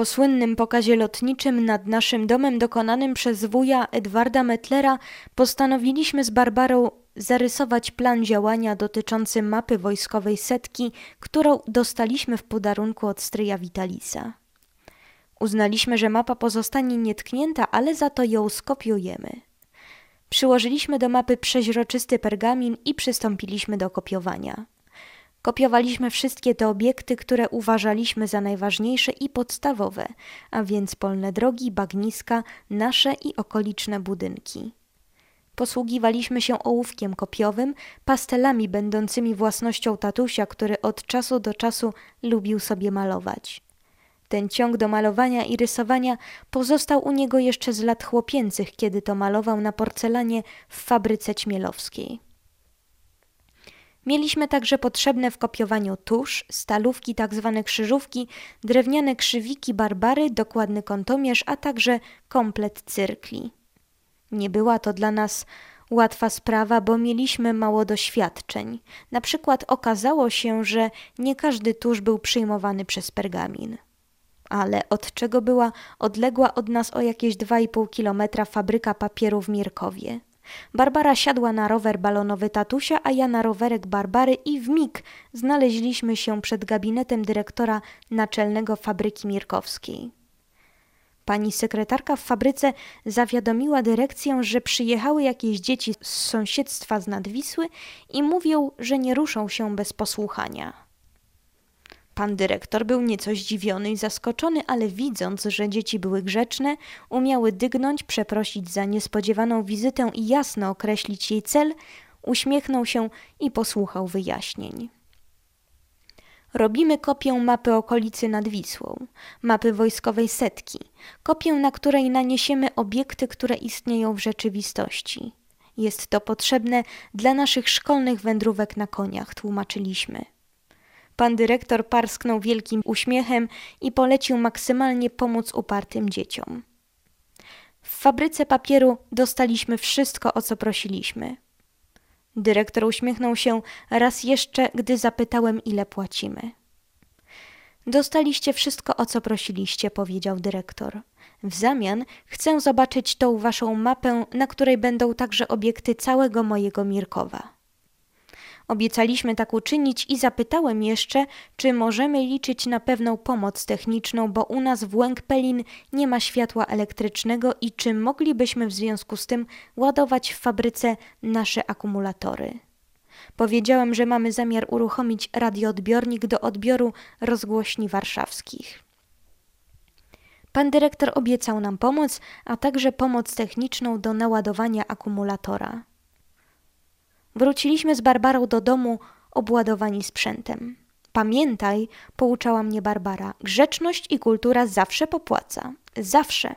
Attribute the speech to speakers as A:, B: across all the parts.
A: Po słynnym pokazie lotniczym nad naszym domem dokonanym przez wuja Edwarda Metlera postanowiliśmy z Barbarą zarysować plan działania dotyczący mapy wojskowej setki, którą dostaliśmy w podarunku od stryja Vitalisa. Uznaliśmy, że mapa pozostanie nietknięta, ale za to ją skopiujemy. Przyłożyliśmy do mapy przeźroczysty pergamin i przystąpiliśmy do kopiowania. Kopiowaliśmy wszystkie te obiekty, które uważaliśmy za najważniejsze i podstawowe, a więc polne drogi, bagniska, nasze i okoliczne budynki. Posługiwaliśmy się ołówkiem kopiowym, pastelami będącymi własnością tatusia, który od czasu do czasu lubił sobie malować. Ten ciąg do malowania i rysowania pozostał u niego jeszcze z lat chłopięcych, kiedy to malował na porcelanie w fabryce ćmielowskiej. Mieliśmy także potrzebne w kopiowaniu tusz, stalówki, tak zwane krzyżówki, drewniane krzywiki barbary, dokładny kątomierz, a także komplet cyrkli. Nie była to dla nas łatwa sprawa, bo mieliśmy mało doświadczeń. Na przykład okazało się, że nie każdy tusz był przyjmowany przez pergamin. Ale od czego była odległa od nas o jakieś 2,5 kilometra fabryka papieru w Mirkowie? Barbara siadła na rower balonowy tatusia, a ja na rowerek Barbary i w mig znaleźliśmy się przed gabinetem dyrektora naczelnego fabryki Mirkowskiej. Pani sekretarka w fabryce zawiadomiła dyrekcję, że przyjechały jakieś dzieci z sąsiedztwa z Nadwisły i mówią, że nie ruszą się bez posłuchania. Pan dyrektor był nieco zdziwiony i zaskoczony, ale widząc, że dzieci były grzeczne, umiały dygnąć, przeprosić za niespodziewaną wizytę i jasno określić jej cel, uśmiechnął się i posłuchał wyjaśnień. Robimy kopię mapy okolicy nad Wisłą, mapy wojskowej setki, kopię, na której naniesiemy obiekty, które istnieją w rzeczywistości. Jest to potrzebne dla naszych szkolnych wędrówek na koniach, tłumaczyliśmy. Pan dyrektor parsknął wielkim uśmiechem i polecił maksymalnie pomóc upartym dzieciom. W fabryce papieru dostaliśmy wszystko, o co prosiliśmy. Dyrektor uśmiechnął się raz jeszcze, gdy zapytałem, ile płacimy. Dostaliście wszystko, o co prosiliście, powiedział dyrektor. W zamian chcę zobaczyć tą waszą mapę, na której będą także obiekty całego mojego Mirkowa. Obiecaliśmy tak uczynić i zapytałem jeszcze, czy możemy liczyć na pewną pomoc techniczną, bo u nas w Łęk-Pelin nie ma światła elektrycznego i czy moglibyśmy w związku z tym ładować w fabryce nasze akumulatory. Powiedziałem, że mamy zamiar uruchomić radioodbiornik do odbioru rozgłośni warszawskich. Pan dyrektor obiecał nam pomoc, a także pomoc techniczną do naładowania akumulatora. Wróciliśmy z Barbarą do domu obładowani sprzętem. Pamiętaj, pouczała mnie Barbara, grzeczność i kultura zawsze popłaca. Zawsze.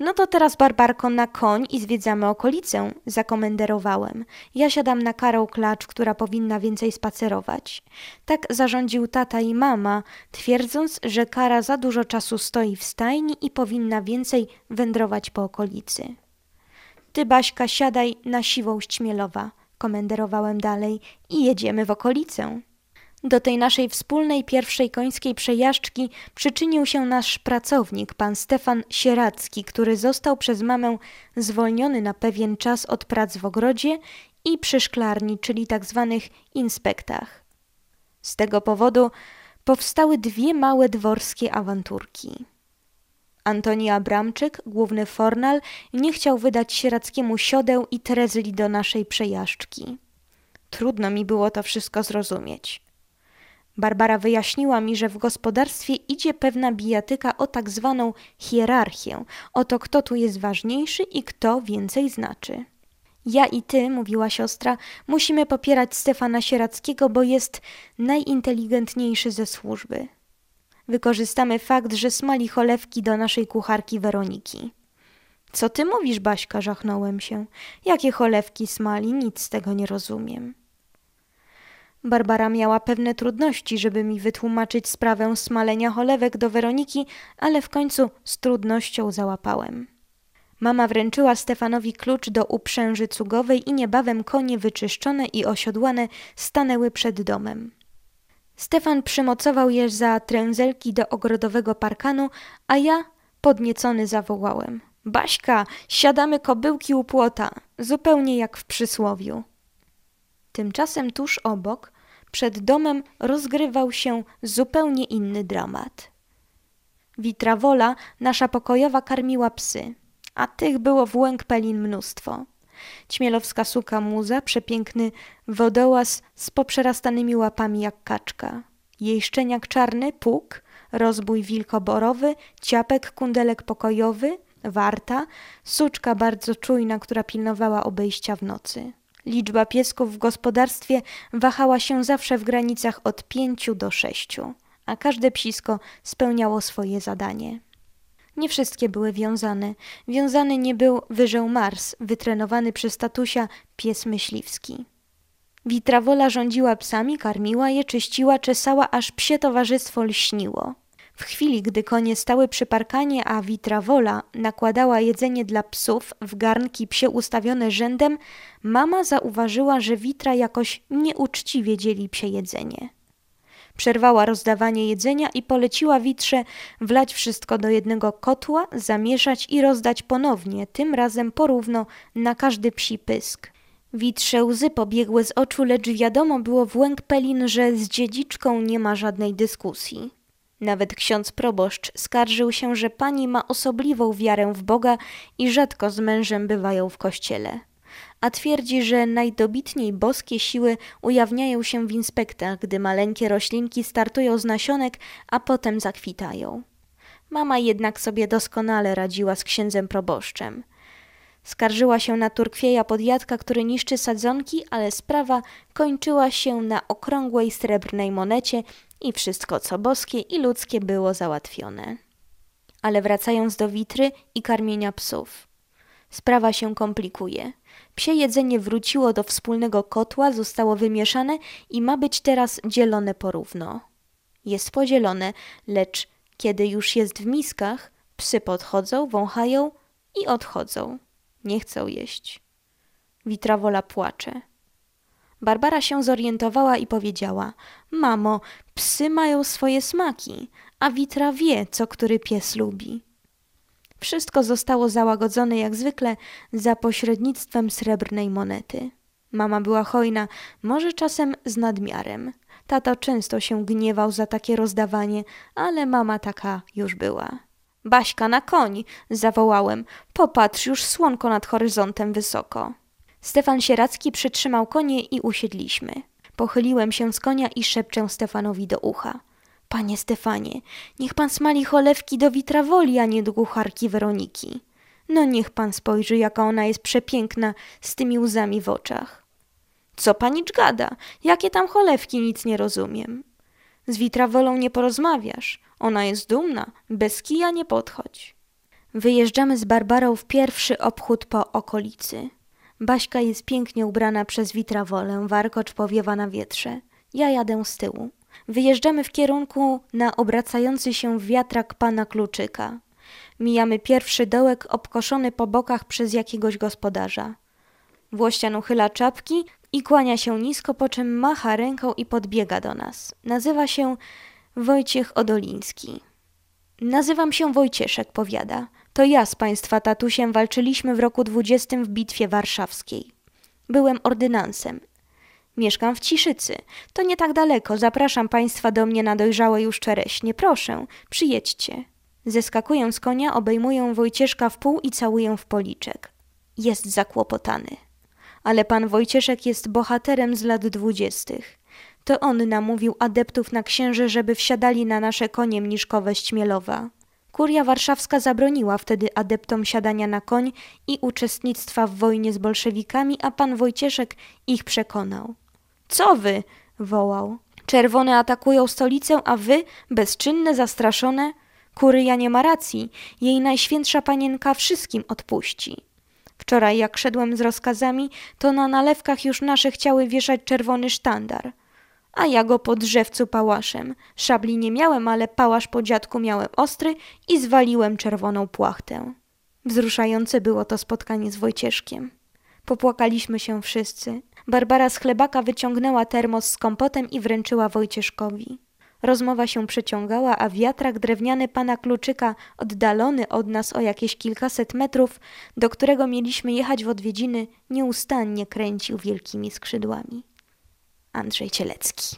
A: No to teraz, Barbarko, na koń i zwiedzamy okolicę, zakomenderowałem. Ja siadam na Karą Klacz, która powinna więcej spacerować. Tak zarządził tata i mama, twierdząc, że Kara za dużo czasu stoi w stajni i powinna więcej wędrować po okolicy. Ty, Baśka, siadaj na siwą Śmielowa, komenderowałem dalej i jedziemy w okolicę. Do tej naszej wspólnej pierwszej końskiej przejażdżki przyczynił się nasz pracownik, pan Stefan Sieracki, który został przez mamę zwolniony na pewien czas od prac w ogrodzie i przy szklarni, czyli tak zwanych inspektach. Z tego powodu powstały dwie małe dworskie awanturki. Antoni Abramczyk, główny fornal, nie chciał wydać Sierackiemu siodeł i trezli do naszej przejażdżki. Trudno mi było to wszystko zrozumieć. Barbara wyjaśniła mi, że w gospodarstwie idzie pewna bijatyka o tak zwaną hierarchię, o to kto tu jest ważniejszy i kto więcej znaczy. Ja i ty, mówiła siostra, musimy popierać Stefana Sierackiego, bo jest najinteligentniejszy ze służby. Wykorzystamy fakt, że smali cholewki do naszej kucharki Weroniki. Co ty mówisz, Baśka? żachnąłem się. Jakie cholewki smali? Nic z tego nie rozumiem. Barbara miała pewne trudności, żeby mi wytłumaczyć sprawę smalenia cholewek do Weroniki, ale w końcu z trudnością załapałem. Mama wręczyła Stefanowi klucz do uprzęży cugowej i niebawem konie wyczyszczone i osiodłane stanęły przed domem. Stefan przymocował je za trędzelki do ogrodowego parkanu, a ja podniecony zawołałem. Baśka, siadamy kobyłki u płota, zupełnie jak w przysłowiu. Tymczasem tuż obok, przed domem rozgrywał się zupełnie inny dramat. Witrawola, nasza pokojowa, karmiła psy, a tych było w łęk pelin mnóstwo. Ćmielowska suka muza, przepiękny wodołaz z poprzerastanymi łapami jak kaczka. Jej szczeniak czarny, puk, rozbój wilkoborowy, ciapek kundelek pokojowy, warta, suczka bardzo czujna, która pilnowała obejścia w nocy. Liczba piesków w gospodarstwie wahała się zawsze w granicach od pięciu do sześciu, a każde psisko spełniało swoje zadanie. Nie wszystkie były wiązane. Wiązany nie był wyżeł Mars, wytrenowany przez tatusia pies myśliwski. Witrawola rządziła psami, karmiła je, czyściła, czesała, aż psie towarzystwo lśniło. W chwili, gdy konie stały przy parkanie, a Witrawola nakładała jedzenie dla psów w garnki psie ustawione rzędem, mama zauważyła, że Witra jakoś nieuczciwie dzieli psie jedzenie. Przerwała rozdawanie jedzenia i poleciła Witrze wlać wszystko do jednego kotła, zamieszać i rozdać ponownie, tym razem porówno na każdy psi pysk. Witrze łzy pobiegły z oczu, lecz wiadomo było w łęk Pelin, że z dziedziczką nie ma żadnej dyskusji. Nawet ksiądz proboszcz skarżył się, że pani ma osobliwą wiarę w Boga i rzadko z mężem bywają w kościele. A twierdzi, że najdobitniej boskie siły ujawniają się w inspektach, gdy maleńkie roślinki startują z nasionek, a potem zakwitają. Mama jednak sobie doskonale radziła z księdzem proboszczem. Skarżyła się na turkwieja podjadka, który niszczy sadzonki, ale sprawa kończyła się na okrągłej srebrnej monecie i wszystko co boskie i ludzkie było załatwione. Ale wracając do witry i karmienia psów. Sprawa się komplikuje. Psie jedzenie wróciło do wspólnego kotła, zostało wymieszane i ma być teraz dzielone porówno. Jest podzielone, lecz kiedy już jest w miskach, psy podchodzą, wąchają i odchodzą. Nie chcą jeść. Witrawola płacze. Barbara się zorientowała i powiedziała: Mamo, psy mają swoje smaki, a Witra wie, co który pies lubi. Wszystko zostało załagodzone jak zwykle za pośrednictwem srebrnej monety. Mama była hojna, może czasem z nadmiarem. Tato często się gniewał za takie rozdawanie, ale mama taka już była. Baśka na koń! zawołałem. Popatrz, już słonko nad horyzontem wysoko. Stefan Sieracki przytrzymał konie i usiedliśmy. Pochyliłem się z konia i szepczę Stefanowi do ucha. Panie Stefanie, niech pan smali cholewki do witrawoli, a nie do kucharki Weroniki. No niech pan spojrzy, jaka ona jest przepiękna z tymi łzami w oczach. Co pani gada? Jakie tam cholewki, nic nie rozumiem. Z witrawolą nie porozmawiasz. Ona jest dumna, bez kija nie podchodź. Wyjeżdżamy z Barbarą w pierwszy obchód po okolicy. Baśka jest pięknie ubrana przez witrawolę, warkocz powiewa na wietrze. Ja jadę z tyłu. Wyjeżdżamy w kierunku na obracający się wiatrak pana Kluczyka. Mijamy pierwszy dołek obkoszony po bokach przez jakiegoś gospodarza. Włościan uchyla czapki i kłania się nisko, po czym macha ręką i podbiega do nas. Nazywa się Wojciech Odoliński. Nazywam się Wojcieszek, powiada. To ja z państwa tatusiem walczyliśmy w roku dwudziestym w bitwie warszawskiej. Byłem ordynansem. Mieszkam w Ciszycy. To nie tak daleko. Zapraszam państwa do mnie na dojrzałe już czereśnie. Proszę, przyjedźcie. Zeskakuję z konia, obejmuję Wojcieszka w pół i całuję w policzek. Jest zakłopotany. Ale pan Wojcieszek jest bohaterem z lat dwudziestych. To on namówił adeptów na księży, żeby wsiadali na nasze konie mniszkowe Śmielowa. Kuria warszawska zabroniła wtedy adeptom siadania na koń i uczestnictwa w wojnie z bolszewikami, a pan Wojcieszek ich przekonał. Co wy? wołał. Czerwone atakują stolicę, a wy, bezczynne, zastraszone? Kuryja nie ma racji, jej najświętsza panienka wszystkim odpuści. Wczoraj, jak szedłem z rozkazami, to na nalewkach już nasze chciały wieszać czerwony sztandar a ja go po drzewcu pałaszem. Szabli nie miałem, ale pałasz po dziadku miałem ostry i zwaliłem czerwoną płachtę. Wzruszające było to spotkanie z Wojcieszkiem. Popłakaliśmy się wszyscy. Barbara z chlebaka wyciągnęła termos z kompotem i wręczyła Wojcieszkowi. Rozmowa się przeciągała, a wiatrak drewniany pana Kluczyka, oddalony od nas o jakieś kilkaset metrów, do którego mieliśmy jechać w odwiedziny, nieustannie kręcił wielkimi skrzydłami. Andrzej Cielecki